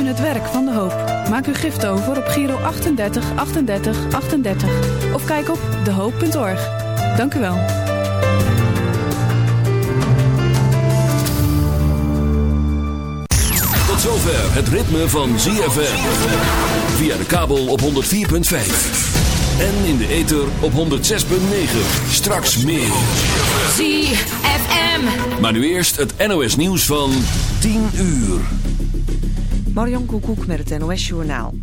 Steun het werk van De Hoop. Maak uw gift over op Giro 38 38 38 of kijk op dehoop.org. Dank u wel. Tot zover het ritme van ZFM. Via de kabel op 104.5. En in de ether op 106.9. Straks meer. ZFM. Maar nu eerst het NOS nieuws van 10 uur. Marion Koekoek met het NOS Journaal.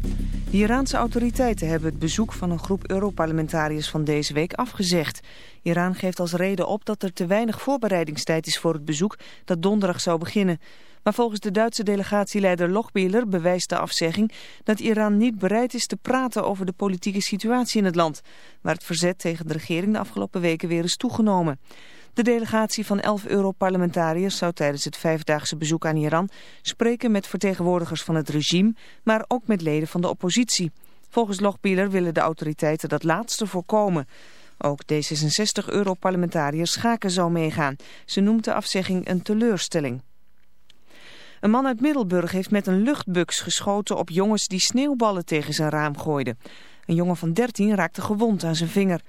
De Iraanse autoriteiten hebben het bezoek van een groep Europarlementariërs van deze week afgezegd. Iran geeft als reden op dat er te weinig voorbereidingstijd is voor het bezoek dat donderdag zou beginnen. Maar volgens de Duitse delegatieleider Lochbieler bewijst de afzegging dat Iran niet bereid is te praten over de politieke situatie in het land, waar het verzet tegen de regering de afgelopen weken weer is toegenomen. De delegatie van elf Europarlementariërs zou tijdens het vijfdaagse bezoek aan Iran spreken met vertegenwoordigers van het regime, maar ook met leden van de oppositie. Volgens Lochbieler willen de autoriteiten dat laatste voorkomen. Ook D66-Europarlementariër Schaken zou meegaan. Ze noemt de afzegging een teleurstelling. Een man uit Middelburg heeft met een luchtbuks geschoten op jongens die sneeuwballen tegen zijn raam gooiden. Een jongen van 13 raakte gewond aan zijn vinger.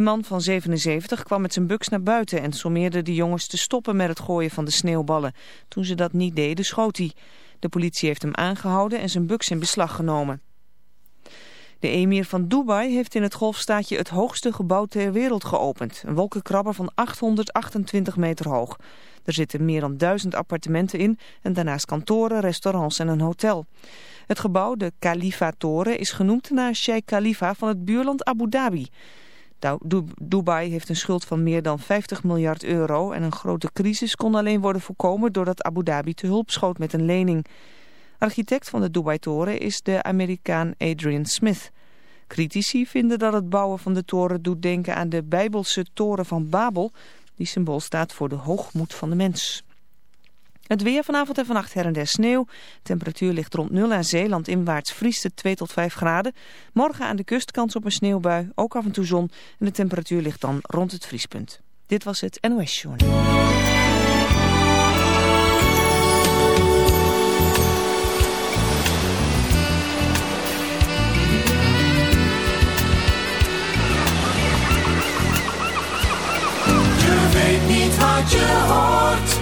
De man van 77 kwam met zijn buks naar buiten en sommeerde de jongens te stoppen met het gooien van de sneeuwballen. Toen ze dat niet deden, schoot hij. De politie heeft hem aangehouden en zijn buks in beslag genomen. De emir van Dubai heeft in het golfstaatje het hoogste gebouw ter wereld geopend. Een wolkenkrabber van 828 meter hoog. Er zitten meer dan duizend appartementen in en daarnaast kantoren, restaurants en een hotel. Het gebouw, de Khalifa-toren, is genoemd naar Sheikh Khalifa van het buurland Abu Dhabi. Dubai heeft een schuld van meer dan 50 miljard euro en een grote crisis kon alleen worden voorkomen doordat Abu Dhabi te hulp schoot met een lening. Architect van de Dubai-toren is de Amerikaan Adrian Smith. Critici vinden dat het bouwen van de toren doet denken aan de Bijbelse toren van Babel, die symbool staat voor de hoogmoed van de mens. Het weer vanavond en vannacht her en der sneeuw. Temperatuur ligt rond 0 aan Zeeland inwaarts vriest het 2 tot 5 graden. Morgen aan de kust kans op een sneeuwbui, ook af en toe zon. En de temperatuur ligt dan rond het vriespunt. Dit was het NOS Journal. Wat je hoort.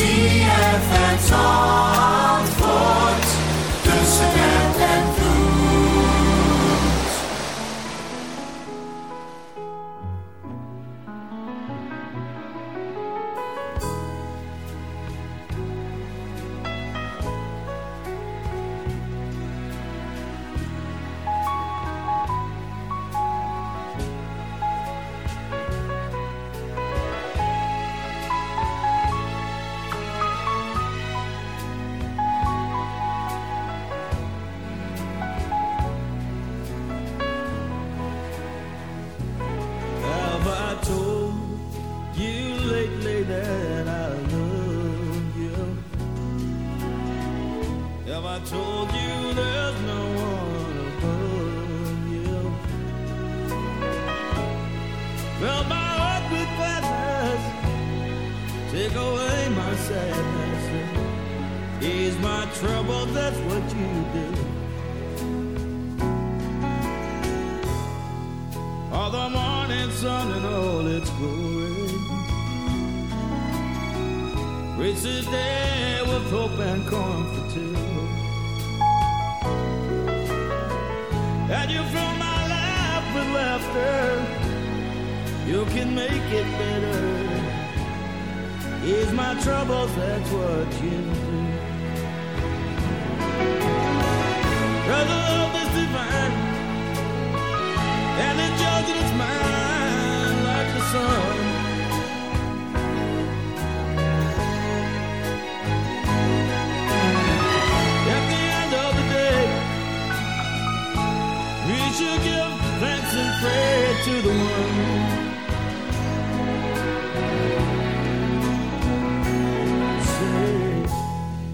ZFM Zandvoort. Ease my trouble. That's what you do. All the morning sun and all its glory. Reach the day with hope and comfort too. And you fill my life with laughter. You can make it better. Ease my troubles, that's what you do. Cause the love is divine. And it like the sun. At the end of the day, we should give thanks and pray to the one.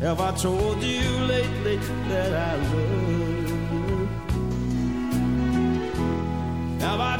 Have I told you lately that I love you?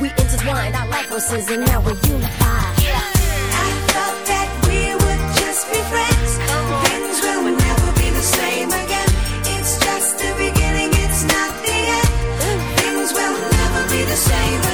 We intertwined our life forces and now we're unified. I thought that we would just be friends. Things will never be the same again. It's just the beginning, it's not the end. Things will never be the same.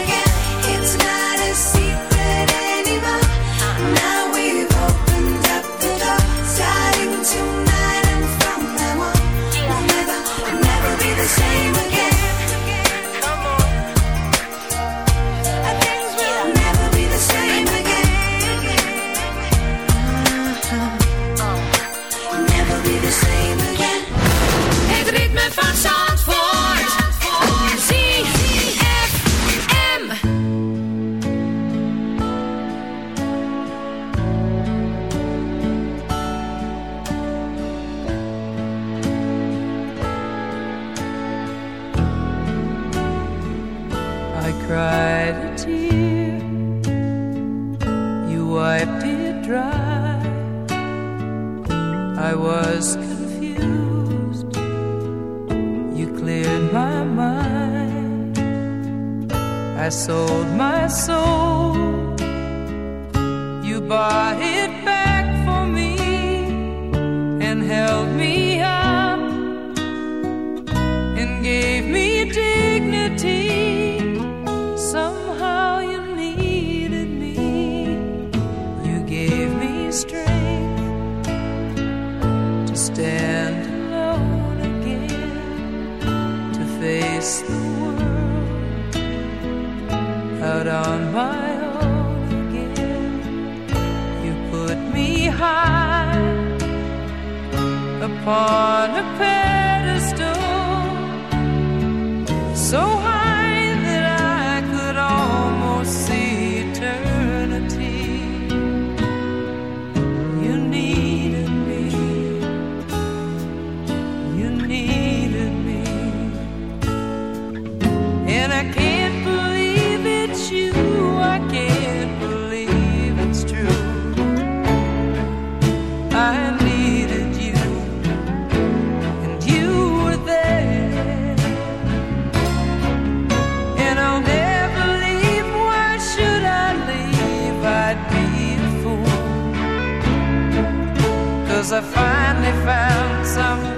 Cause I finally found someone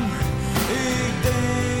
day.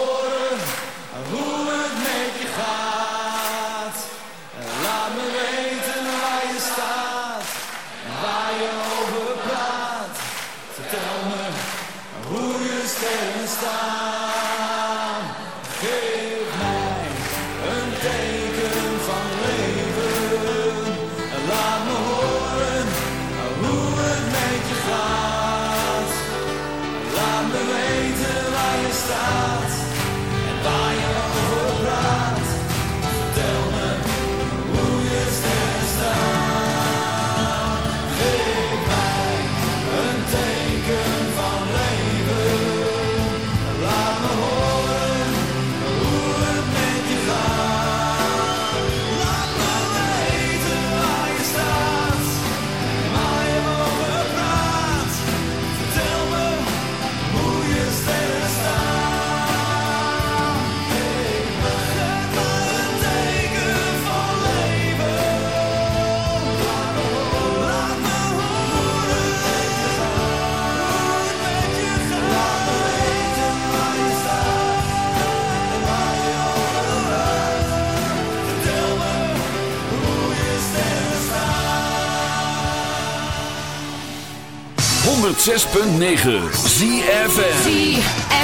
hoe je 106.9 ZFM.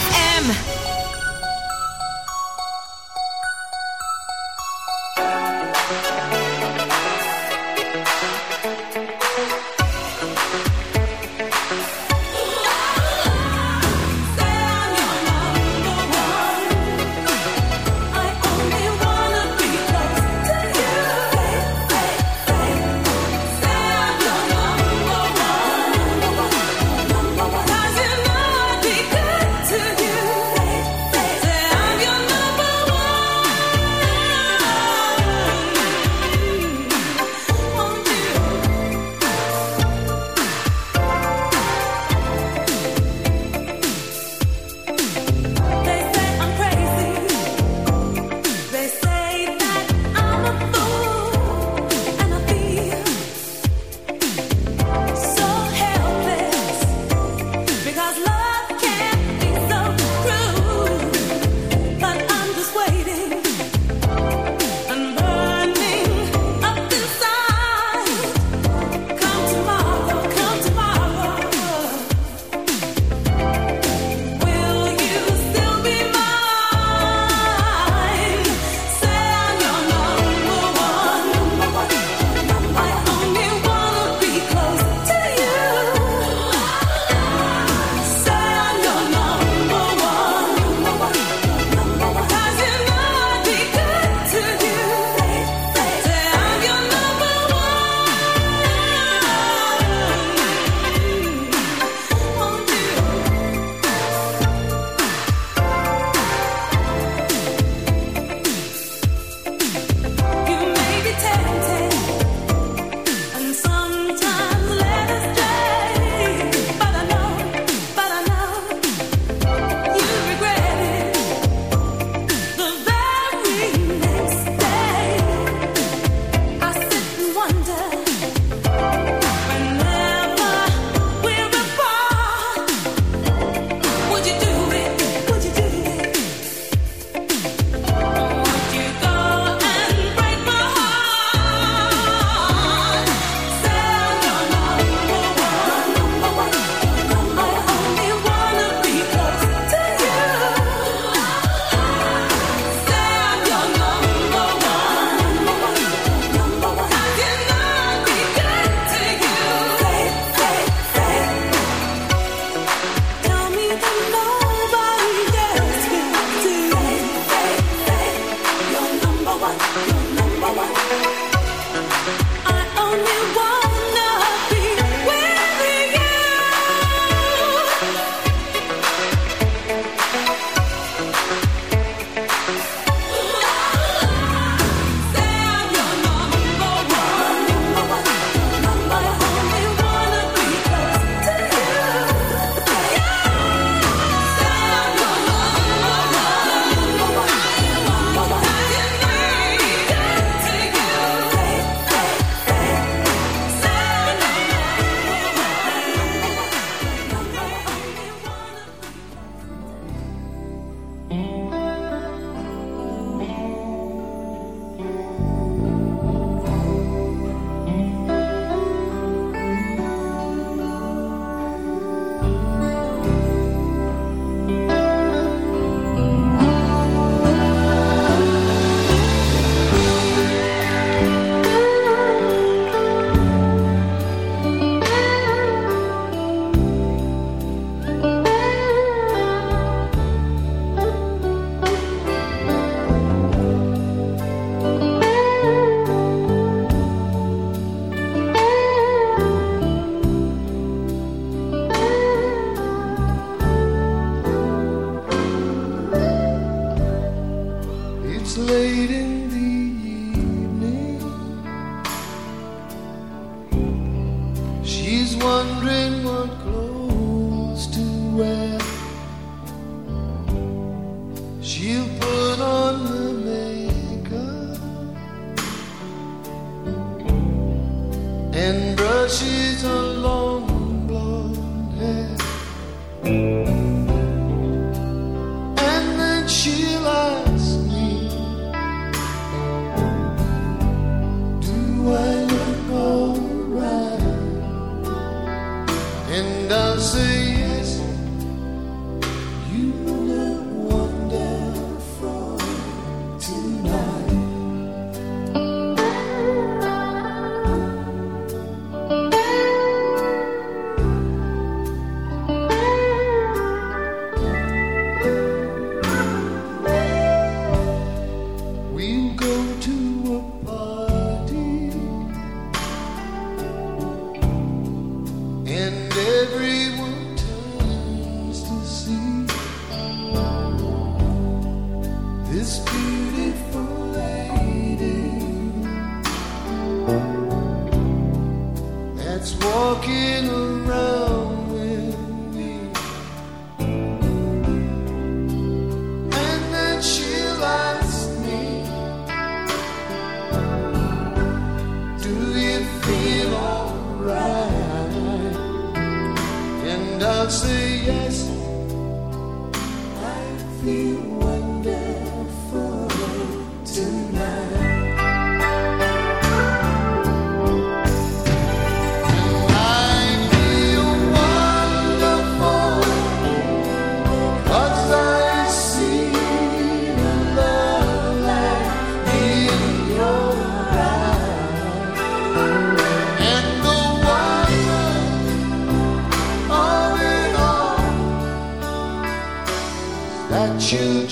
see yes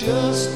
just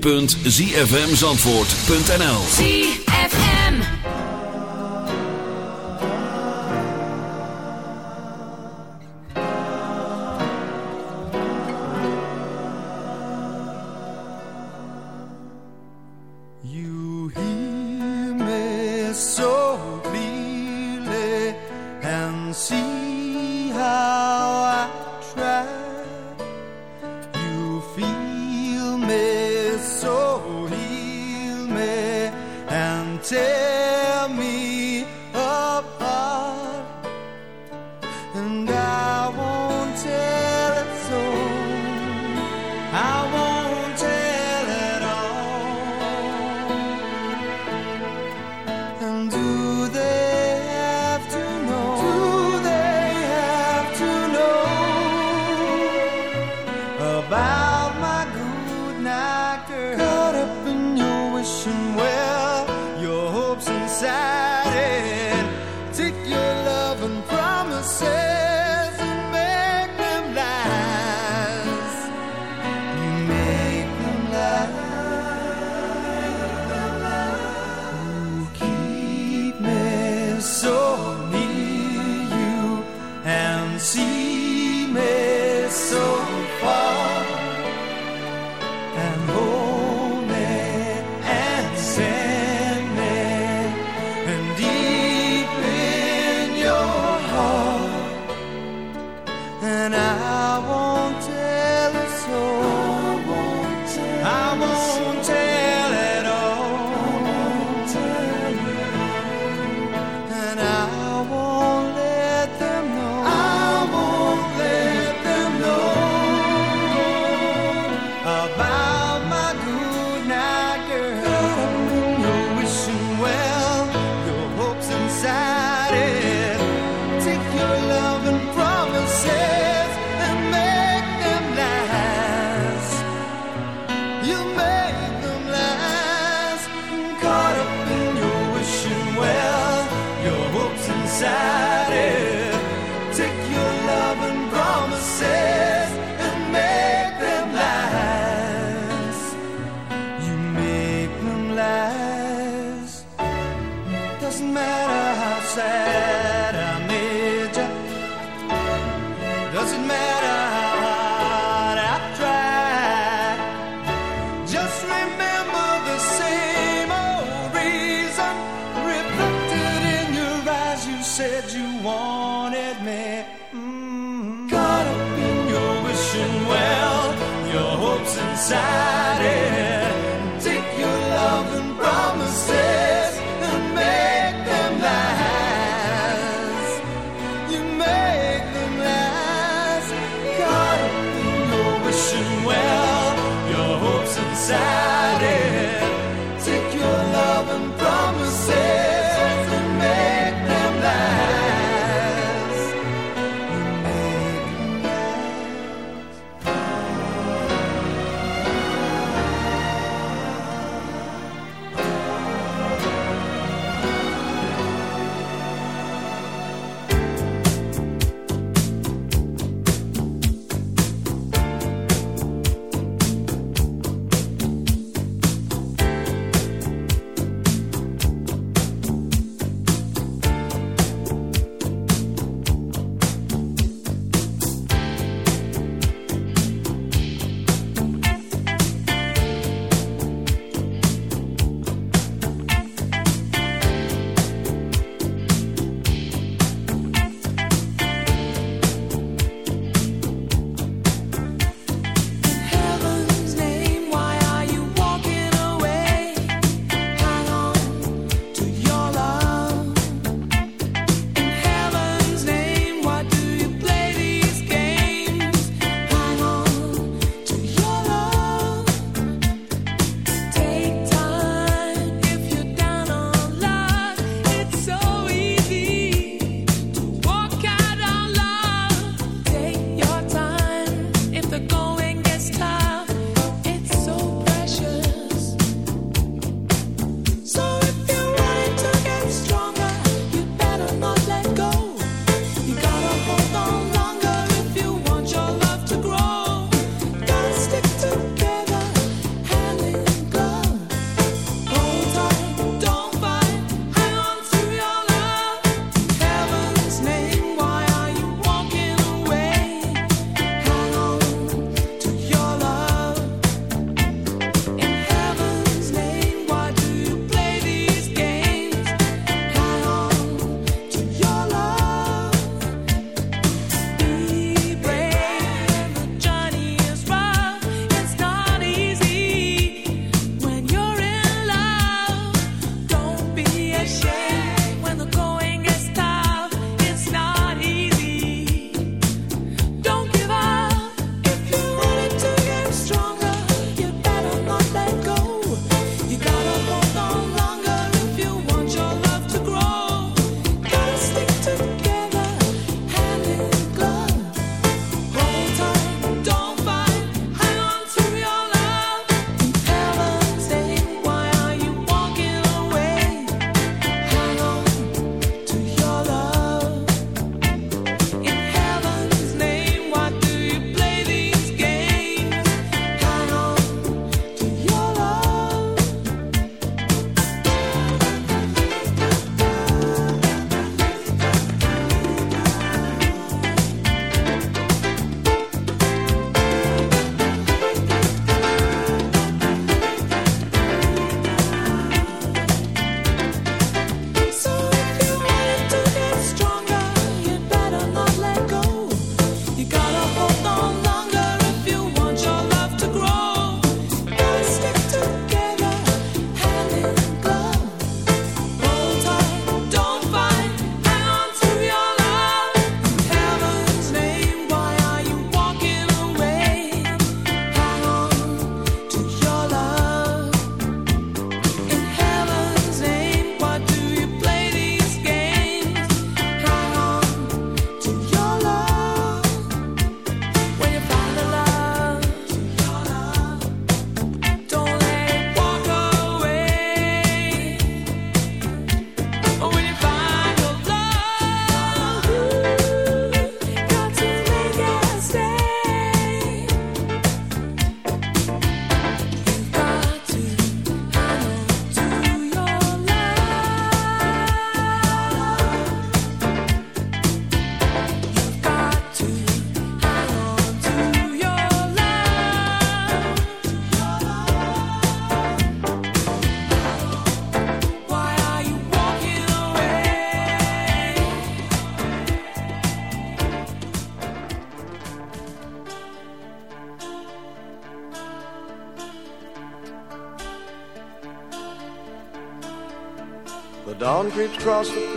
www.zfmzandvoort.nl your hopes inside it.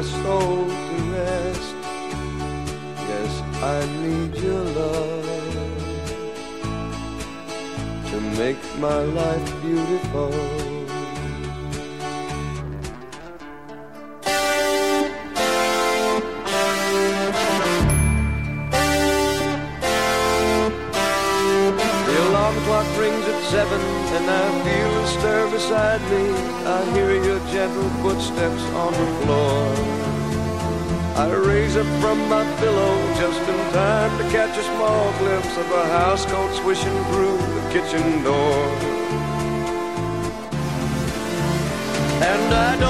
My soul to rest. Yes, I need your love to make my life beautiful. The alarm clock rings at seven, and I feel a stir beside me. I hear your gentle footsteps on the floor. From my pillow just in time to catch a small glimpse of a housecoat swishing through the kitchen door. And I don't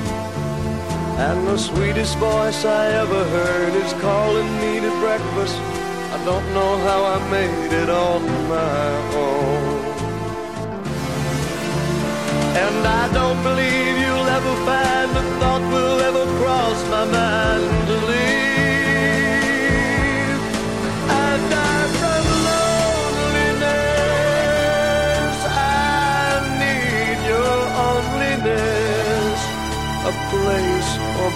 And the sweetest voice I ever heard is calling me to breakfast. I don't know how I made it on my own. And I don't believe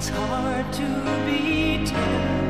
It's hard to be told.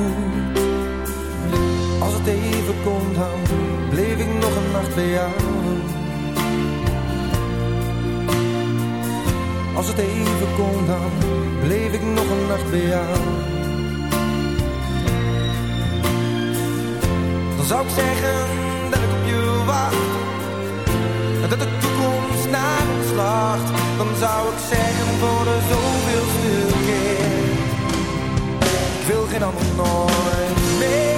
Het even kon, dan bleef ik nog een nacht bij jou. Als het even kon, dan bleef ik nog een nacht bij jou. Dan zou ik zeggen dat ik op je wacht. En dat de toekomst naar ons lacht. Dan zou ik zeggen voor de zoveelste keer. Ik wil geen ander nooit meer.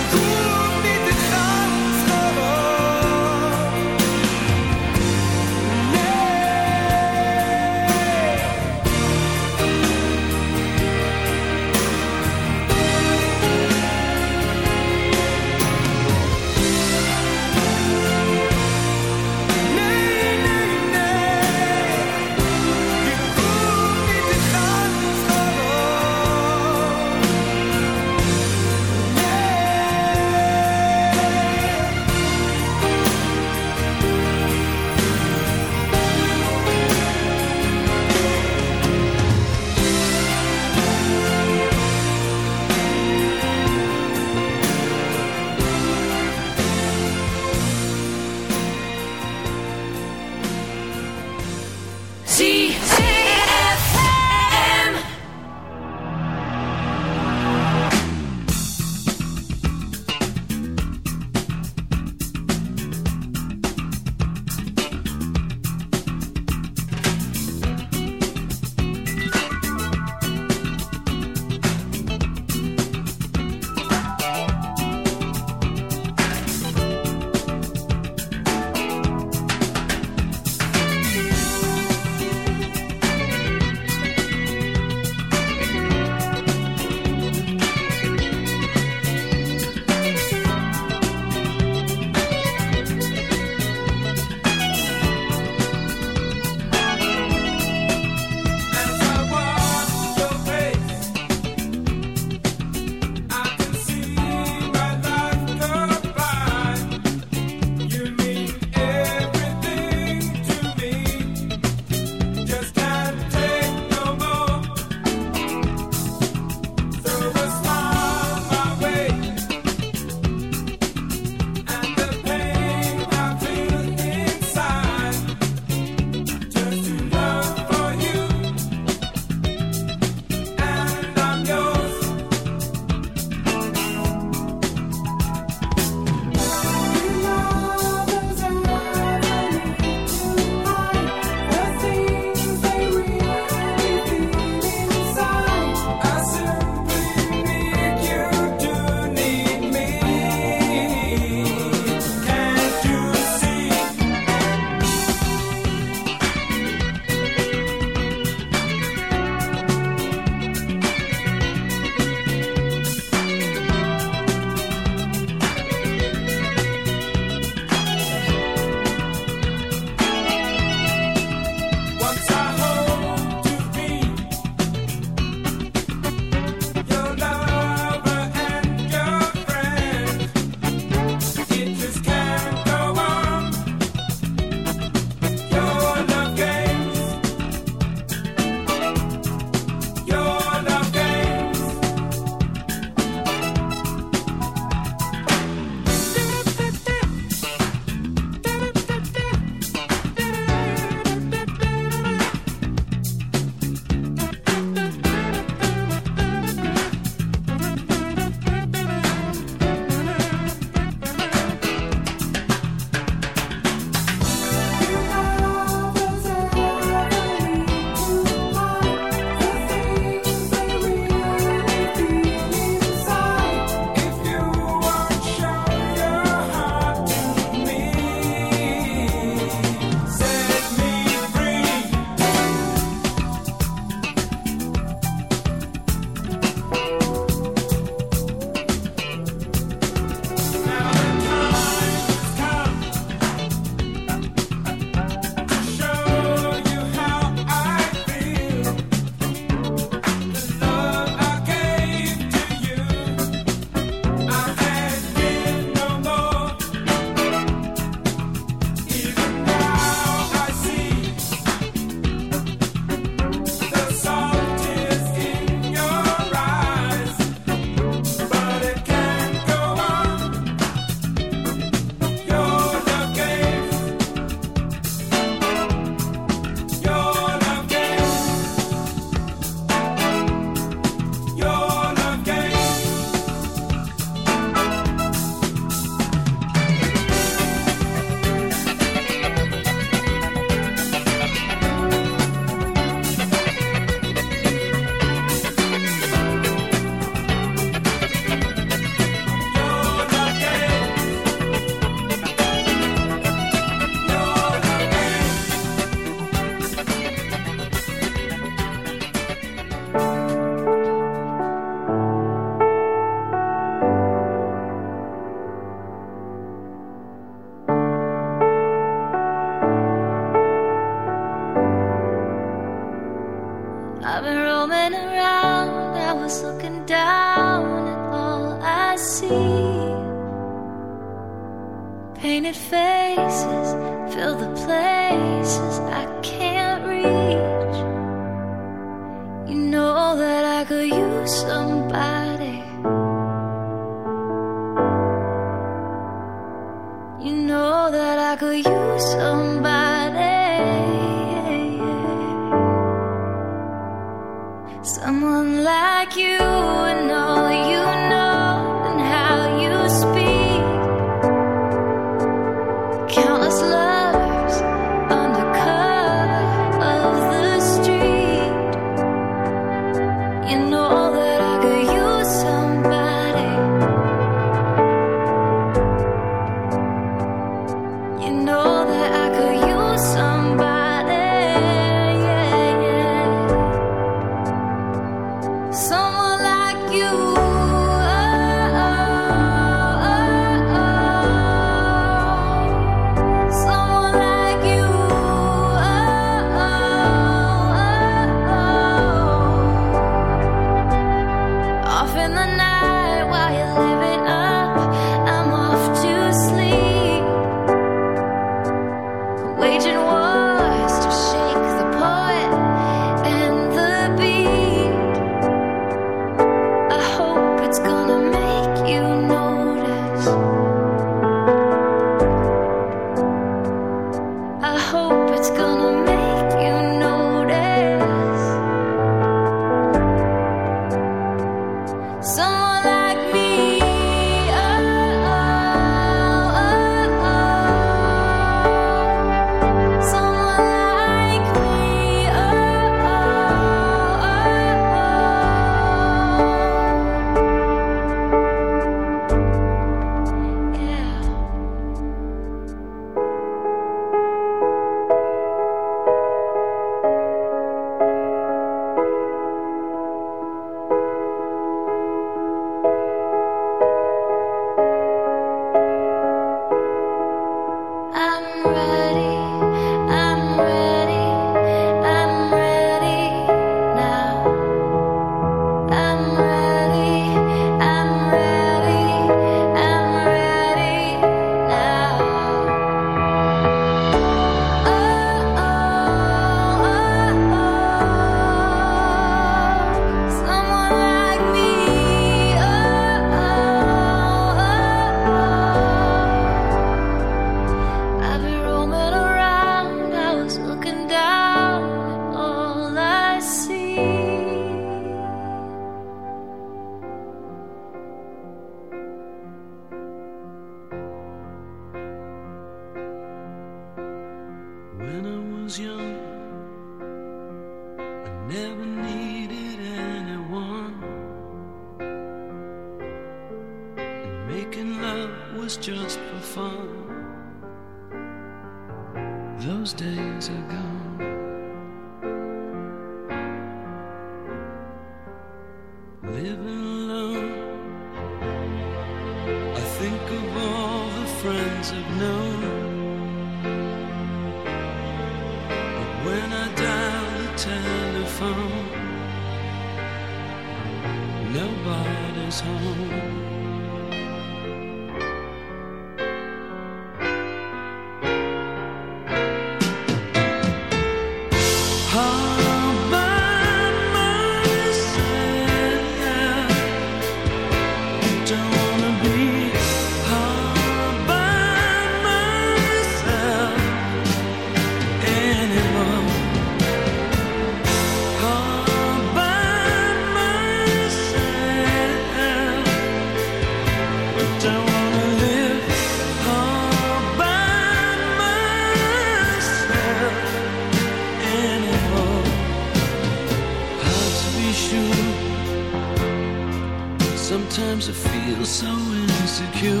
Insecure.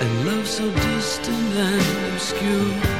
And love so distant and obscure